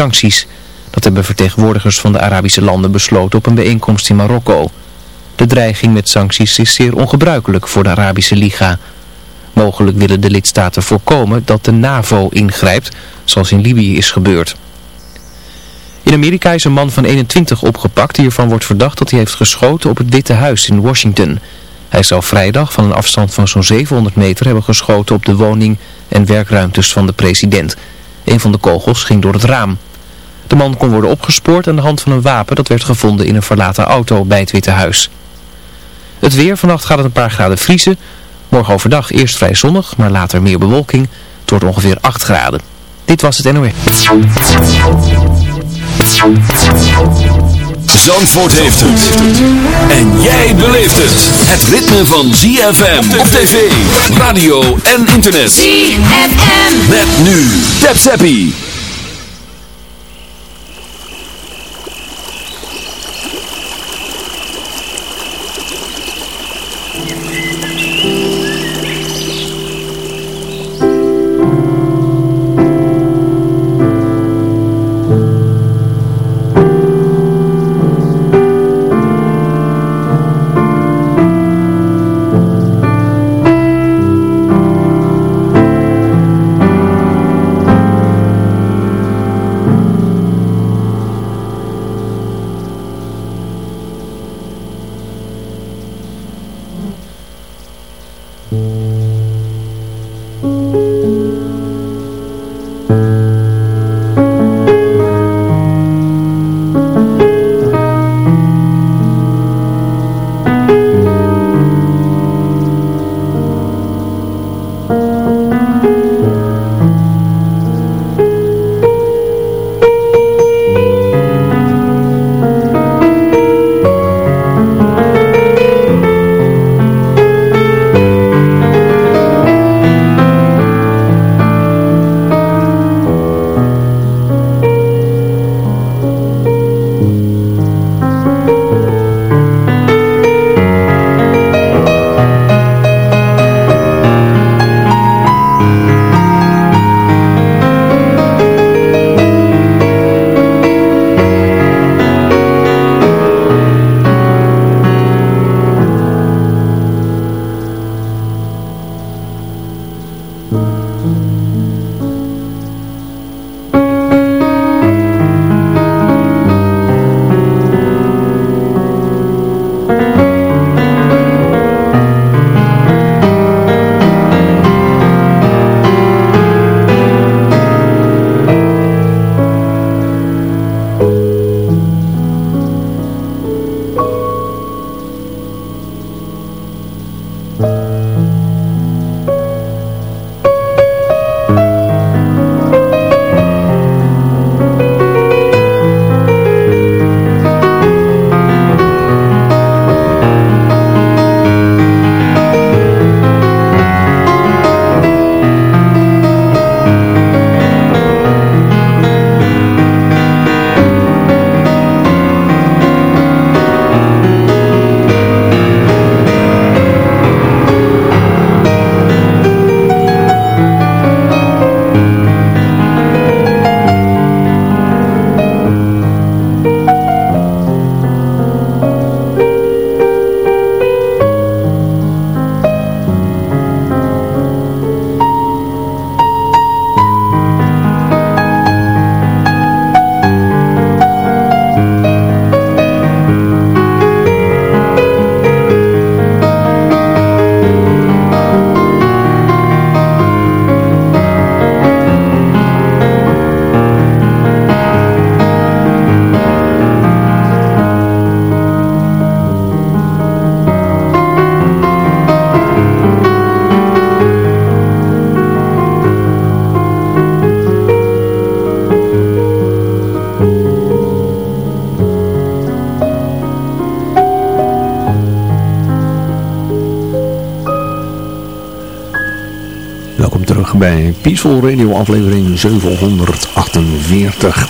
sancties. Dat hebben vertegenwoordigers van de Arabische landen besloten op een bijeenkomst in Marokko. De dreiging met sancties is zeer ongebruikelijk voor de Arabische Liga. Mogelijk willen de lidstaten voorkomen dat de NAVO ingrijpt, zoals in Libië is gebeurd. In Amerika is een man van 21 opgepakt die ervan wordt verdacht dat hij heeft geschoten op het Witte Huis in Washington. Hij zou vrijdag van een afstand van zo'n 700 meter hebben geschoten op de woning en werkruimtes van de president. Een van de kogels ging door het raam. De man kon worden opgespoord aan de hand van een wapen dat werd gevonden in een verlaten auto bij het Witte Huis. Het weer, vannacht gaat het een paar graden vriezen. Morgen overdag eerst vrij zonnig, maar later meer bewolking. Het wordt ongeveer 8 graden. Dit was het NOE. Zandvoort heeft het. En jij beleeft het. Het ritme van ZFM op tv, radio en internet. ZFM. Met nu. Tap Zappie. Peaceful Radio aflevering 748.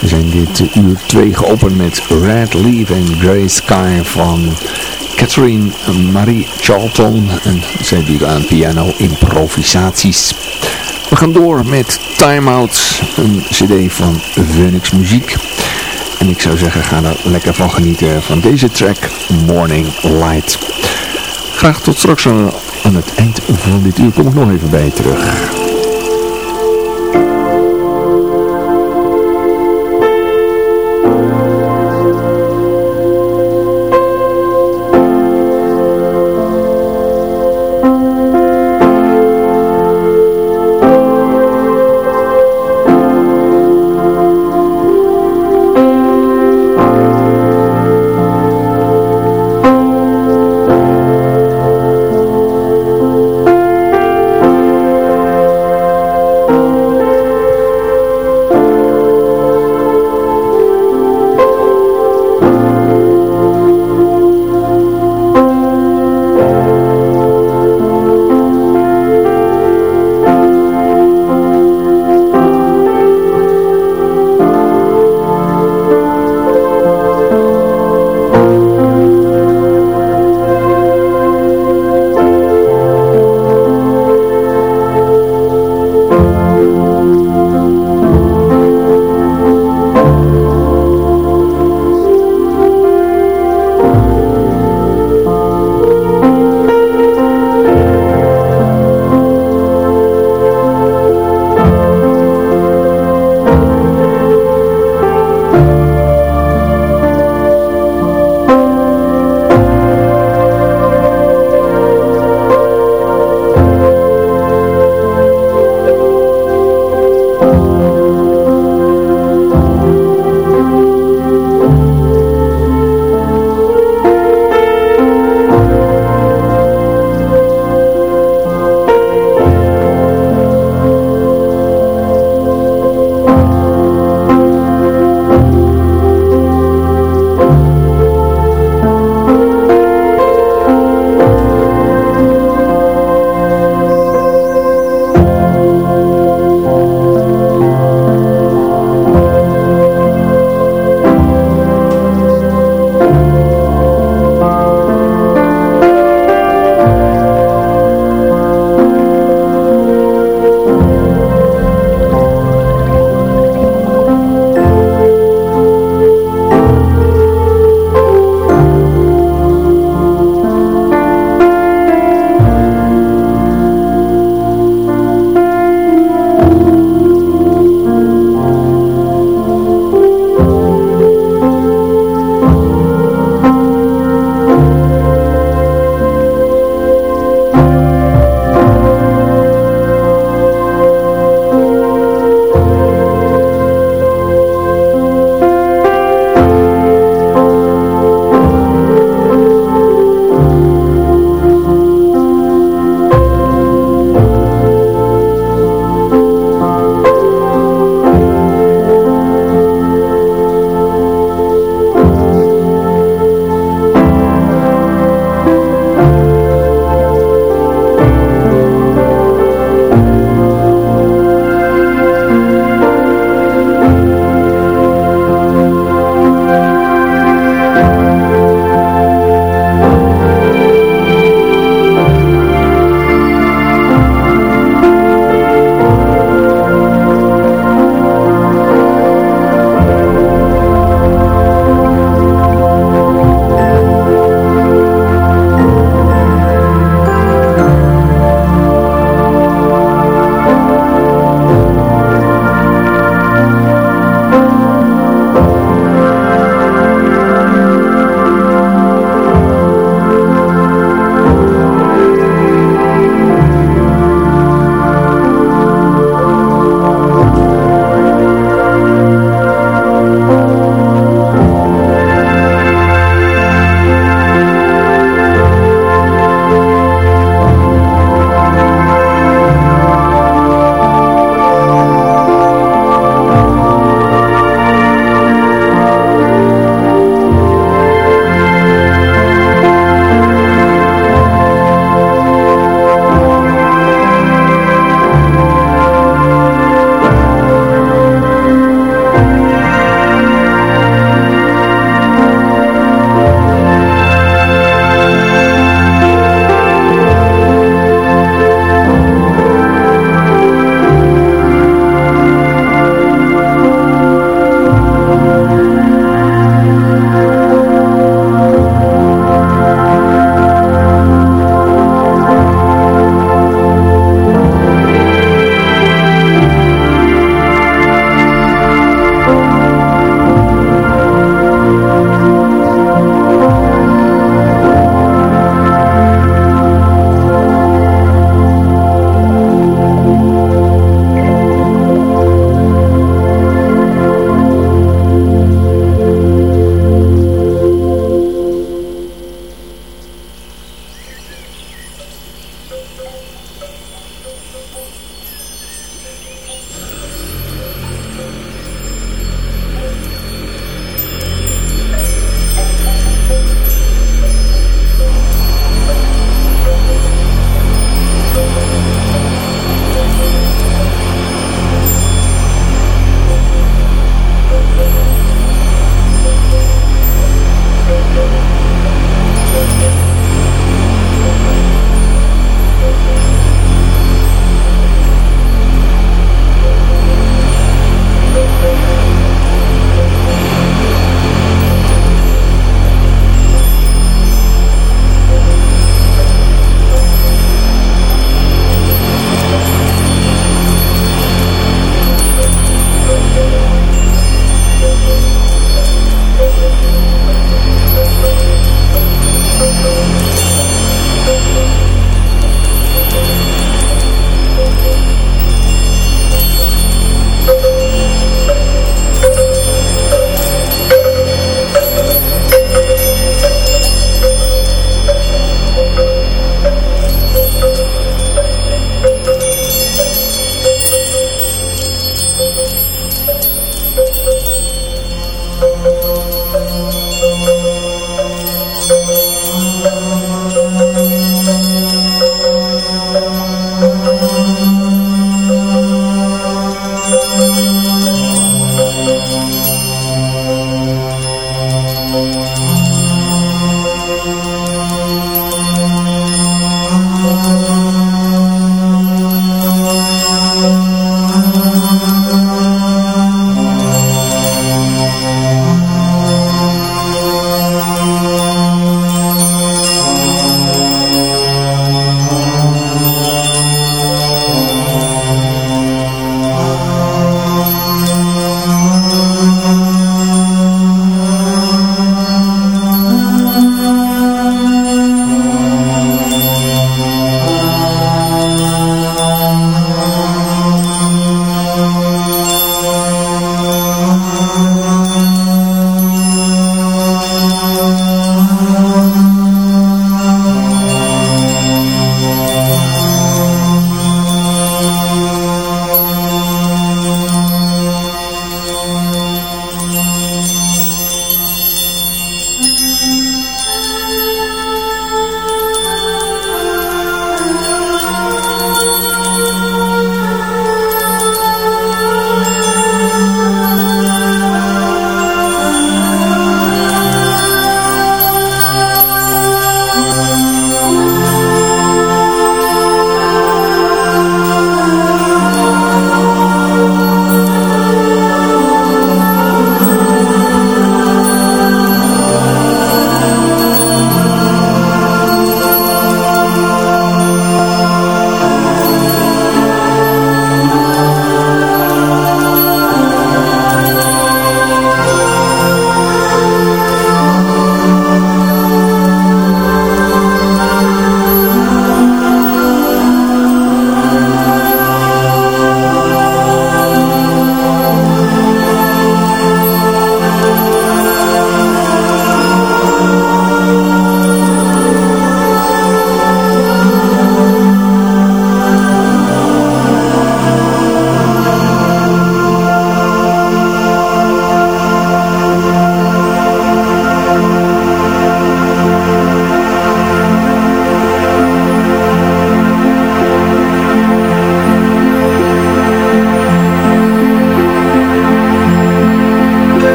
We zijn dit uur 2 geopend met Red Leaf en Grey Sky van Catherine Marie Charlton. En zij doet aan piano improvisaties. We gaan door met Time Out, een cd van Phoenix Muziek. En ik zou zeggen, ga er lekker van genieten van deze track, Morning Light. Graag tot straks aan, het eind van dit uur kom ik nog even bij je terug.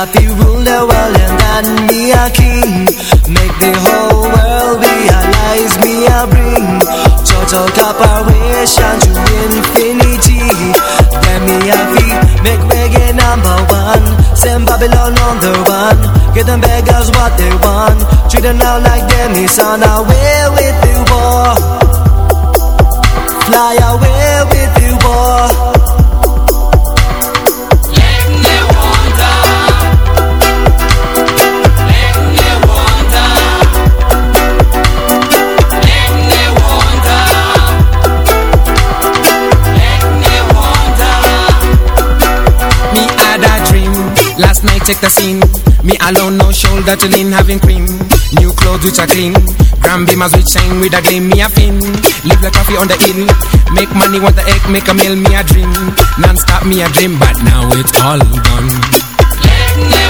happy rule the world and that me a king. Make the whole world realize me a bring. Total cooperation to infinity. Let me a fee, make reggae number one. Send Babylon on the run. Get them beggars what they want. Treat them now like them is on our will check the scene. Me alone, no shoulder to lean, having cream. New clothes which are clean. Grand beamers which shine with a gleam, me a fin. Live like coffee on the hill. Make money, want the egg, make a meal, me a dream. Non-stop, me a dream, but now it's all gone.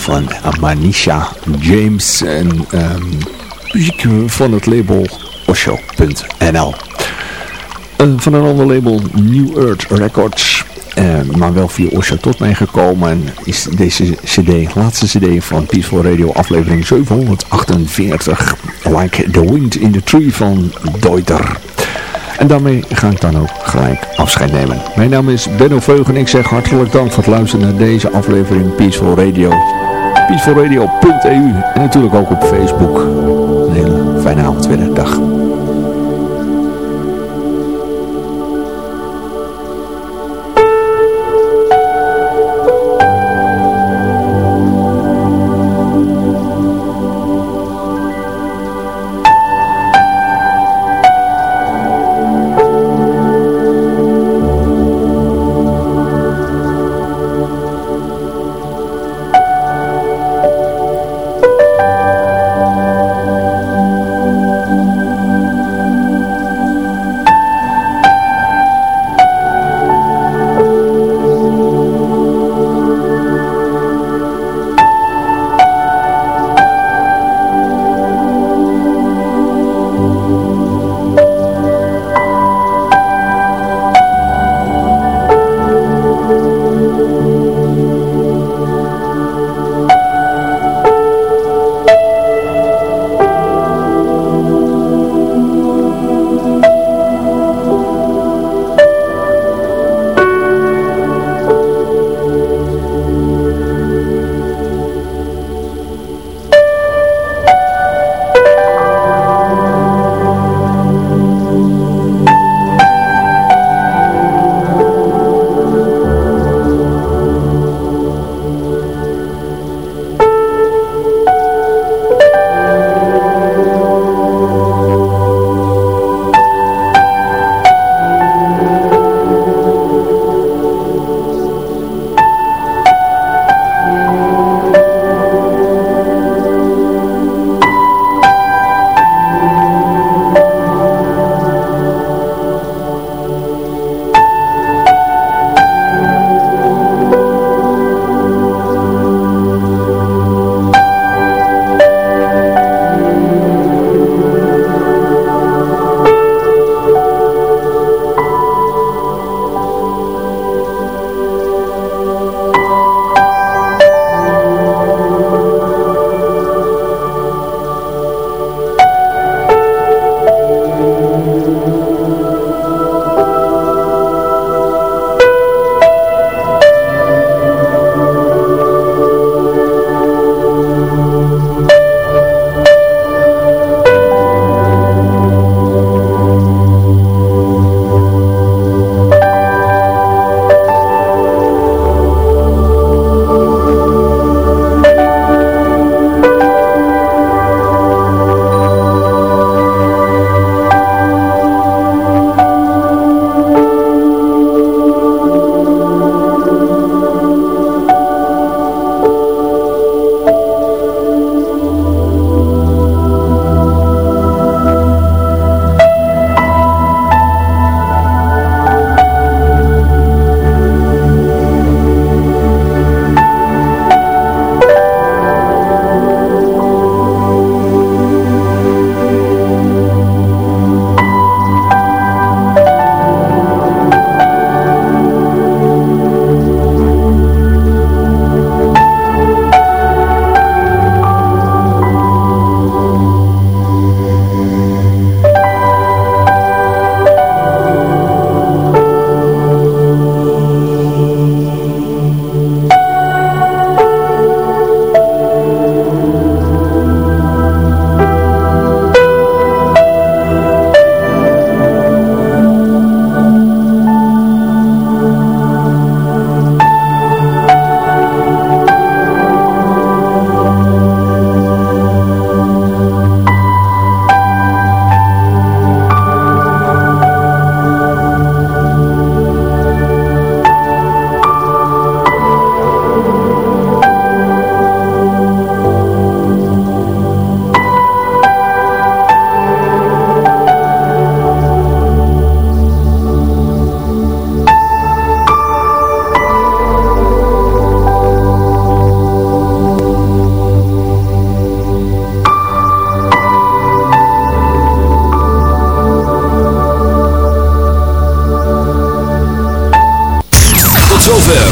van Manisha James en ehm, muziek van het label Osho.nl. Van een ander label New Earth Records, uh, maar wel via Osho tot mij gekomen en is deze cd, laatste cd van Peaceful Radio aflevering 748, Like the Wind in the Tree van Deuter. En daarmee ga ik dan ook gelijk afscheid nemen. Mijn naam is Benno Veug en ik zeg hartelijk dank voor het luisteren naar deze aflevering Peaceful Radio. Peacefulradio.eu en natuurlijk ook op Facebook. Een hele fijne avond weer. Dag.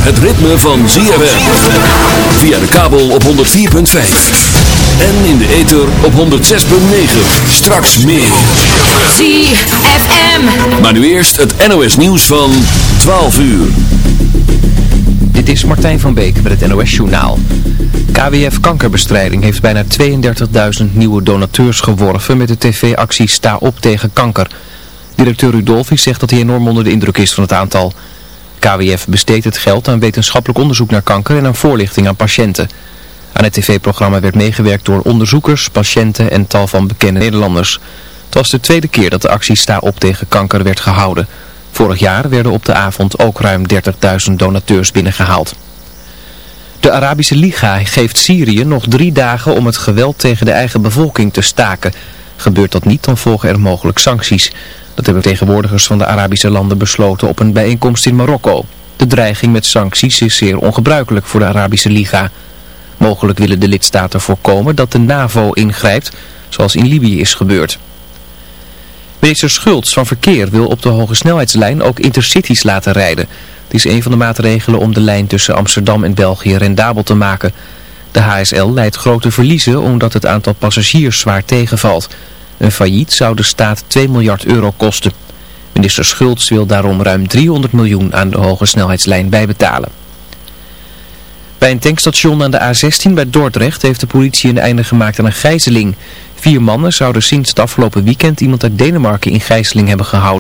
Het ritme van ZFM. Via de kabel op 104.5. En in de ether op 106.9. Straks meer. ZFM. Maar nu eerst het NOS nieuws van 12 uur. Dit is Martijn van Beek met het NOS Journaal. KWF Kankerbestrijding heeft bijna 32.000 nieuwe donateurs geworven met de tv-actie Sta op tegen kanker. Directeur Rudolfi zegt dat hij enorm onder de indruk is van het aantal. KWF besteedt het geld aan wetenschappelijk onderzoek naar kanker en aan voorlichting aan patiënten. Aan het tv-programma werd meegewerkt door onderzoekers, patiënten en tal van bekende Nederlanders. Het was de tweede keer dat de actie Sta op tegen kanker werd gehouden. Vorig jaar werden op de avond ook ruim 30.000 donateurs binnengehaald. De Arabische Liga geeft Syrië nog drie dagen om het geweld tegen de eigen bevolking te staken. Gebeurt dat niet, dan volgen er mogelijk sancties. Dat hebben tegenwoordigers van de Arabische landen besloten op een bijeenkomst in Marokko. De dreiging met sancties is zeer ongebruikelijk voor de Arabische Liga. Mogelijk willen de lidstaten voorkomen dat de NAVO ingrijpt, zoals in Libië is gebeurd. Minister Schultz van Verkeer wil op de hoge snelheidslijn ook intercities laten rijden. Het is een van de maatregelen om de lijn tussen Amsterdam en België rendabel te maken. De HSL leidt grote verliezen omdat het aantal passagiers zwaar tegenvalt. Een failliet zou de staat 2 miljard euro kosten. Minister Schultz wil daarom ruim 300 miljoen aan de hoge snelheidslijn bijbetalen. Bij een tankstation aan de A16 bij Dordrecht heeft de politie een einde gemaakt aan een gijzeling. Vier mannen zouden sinds het afgelopen weekend iemand uit Denemarken in gijzeling hebben gehouden.